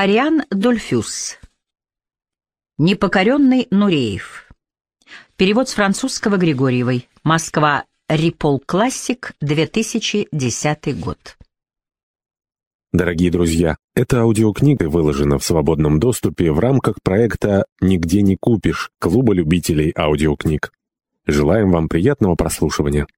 Ариан Дольфюс. Непокоренный Нуреев. Перевод с французского Григорьевой. Москва. Рипол Классик, 2010 год. Дорогие друзья, эта аудиокнига выложена в свободном доступе в рамках проекта «Нигде не купишь» Клуба любителей аудиокниг. Желаем вам приятного прослушивания.